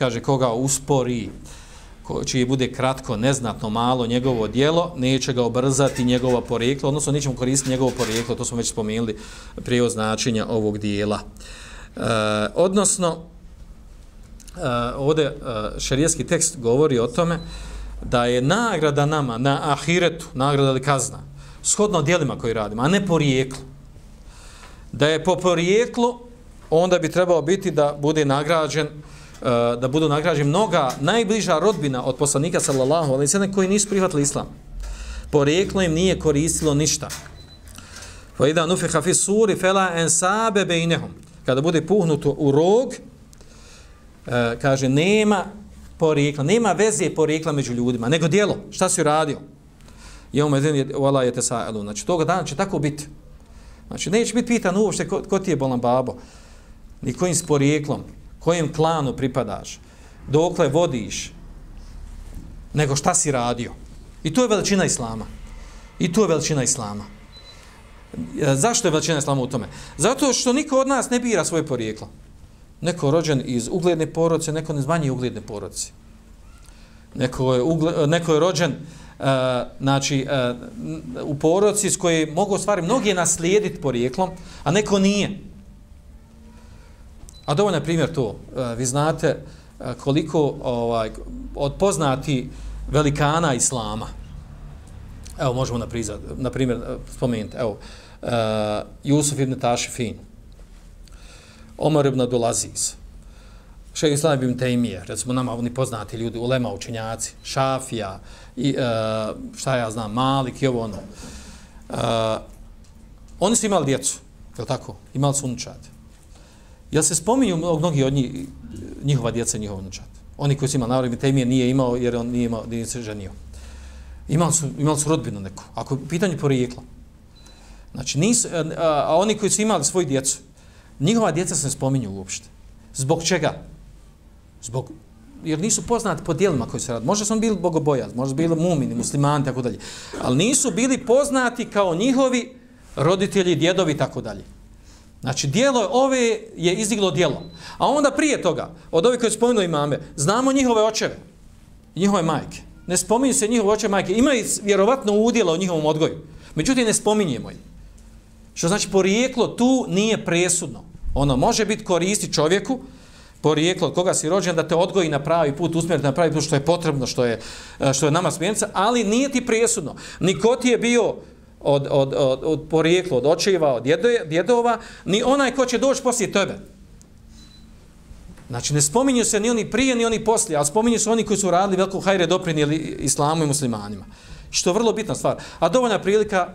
kaže, koga uspori, ko, čiji bude kratko, neznatno, malo njegovo dijelo, neće ga obrzati njegovo porijeklo, odnosno nećemo koristiti njegovo porijeklo, to smo već spomenuli prije označenja ovog dijela. E, odnosno, e, ovdje e, šarijetski tekst govori o tome da je nagrada nama na ahiretu, nagrada ili kazna, shodno dijelima koji radimo, a ne porijeklo. Da je po porijeklu, onda bi trebao biti da bude nagrađen uh, E, da budu nagrađeni mnoga najbliža rodbina od poslanika sallallahu alejhi ve sellem koji nisu prihvatili islam. Porijeklo im nije koristilo ništa. Fa ida nufiha fi suri fala ansabe bainahum. Kada bude puhnuto u rog, e, kaže nema porijekla, nema veze porijekla među ljudima, nego djelo. Šta si radio? Je ume zin wala yatasalu. Znači toga dana će tako biti. Znači neće biti pitan uopšte ko, ko ti je bolan babo ni kojim sporijeklom, kojem klanu pripadaš, dokle vodiš, nego šta si radio. I to je veličina Islama. I to je veličina Islama. E, zašto je veličina Islama u tome? Zato što niko od nas ne bira svoje porijeklo. Neko rođen iz ugledne porodice, neko iz manje ugledne porodice. Neko je, ugle, neko je rođen uh, znači, uh, u porodici s koje mogu stvari mnogi naslijediti porijeklom, a neko nije. A dovoljno je primjer to. E, vi znate e, koliko ovaj, od poznati velikana islama, evo možemo na, na primjer e, spomenuti, evo, uh, Jusuf ibn Tašifin, Omar ibn Abdulaziz, Šeji Islam ibn Tejmije, recimo nama oni poznati ljudi, ulema učenjaci, Šafija, i, uh, šta ja znam, Malik i ovo ono. Uh, oni su imali djecu, je tako? Imali su unčati. Jel se spominju mnogi od njih, njihova djeca i njihov unučat? Oni koji su imali naravno, Temije nije imao jer on nije, imao, nije se ženio. Imali su, imali su rodbinu neku. Ako pitanje porijekla. Znači, nisu, a, a, oni koji su imali svoju djecu, njihova djeca se ne spominju uopšte. Zbog čega? Zbog, jer nisu poznati po dijelima koji se radi. Možda su bili bogobojaz, možda su bili mumini, muslimani, tako dalje. Ali nisu bili poznati kao njihovi roditelji, djedovi, tako dalje. Znači, dijelo ove je izdiglo dijelo. A onda prije toga, od ovih koji spomenuli imame, znamo njihove očeve, njihove majke. Ne spominju se njihove očeve majke. Imaju vjerovatno udjela u njihovom odgoju. Međutim, ne spominjemo ih. Što znači, porijeklo tu nije presudno. Ono može biti koristi čovjeku, porijeklo od koga si rođen, da te odgoji na pravi put, usmjeriti na pravi put, što je potrebno, što je, što je nama smjernica, ali nije ti presudno. Niko ti je bio od, od, od, od porijekla, od očeva, od djedova, ni onaj ko će doći poslije tebe. Znači, ne spominju se ni oni prije, ni oni poslije, ali spominju se oni koji su radili veliko hajre doprinijeli islamu i muslimanima. Što je vrlo bitna stvar. A dovoljna prilika,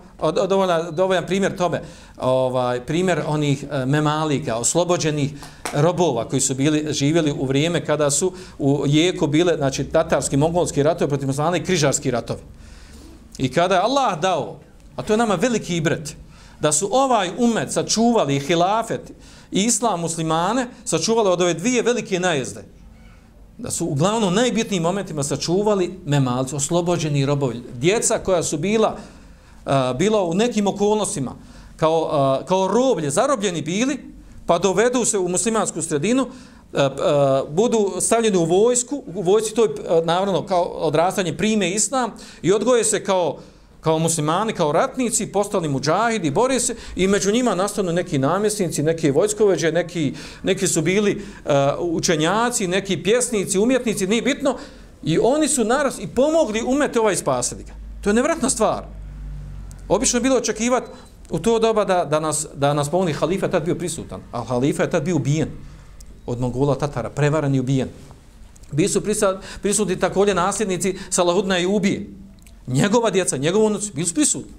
dovoljna, dovoljan primjer tome, ovaj, primjer onih e, memalika, oslobođenih robova koji su bili živjeli u vrijeme kada su u jeku bile, znači, tatarski, mongolski ratovi protiv muslimana i križarski ratovi. I kada je Allah dao A to je nama veliki ibret. Da su ovaj umet sačuvali hilafet i islam muslimane, sačuvali od ove dvije velike najezde. Da su uglavnom najbitnijim momentima sačuvali memalci, oslobođeni robovi. Djeca koja su bila, uh, bila u nekim okolnostima kao, uh, kao roblje, zarobljeni bili, pa dovedu se u muslimansku sredinu, uh, budu stavljeni u vojsku, u vojsci to je uh, naravno kao odrastanje prime islam i odgoje se kao uh, kao muslimani, kao ratnici, postali muđahidi, bore se i među njima nastanu neki namjesnici, neki vojskoveđe, neki, neki su bili uh, učenjaci, neki pjesnici, umjetnici, nije bitno. I oni su naraz i pomogli umete ovaj spasadika. To je nevratna stvar. Obično je bilo očekivati u to doba da, da nas, da nas pomogli halifa je tad bio prisutan, a halifa je tad bio ubijen od Mongola Tatara, prevaran i ubijen. Bili su prisutni također nasljednici Salahudna i ubije njegova djeca, njegov unuci, bili su prisutni.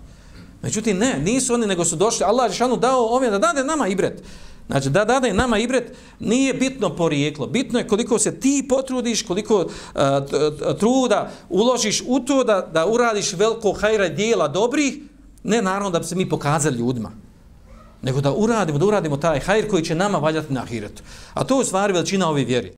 Međutim, ne, nisu oni, nego su došli. Allah je šanu dao ovdje da dade nama ibret. Znači, da dade nama ibret, nije bitno porijeklo. Bitno je koliko se ti potrudiš, koliko uh, truda uložiš u to da, da uradiš veliko hajra dijela dobrih, ne naravno da bi se mi pokazali ljudima, nego da uradimo, da uradimo taj hajr koji će nama valjati na ahiretu. A to je stvari veličina ove vjeri.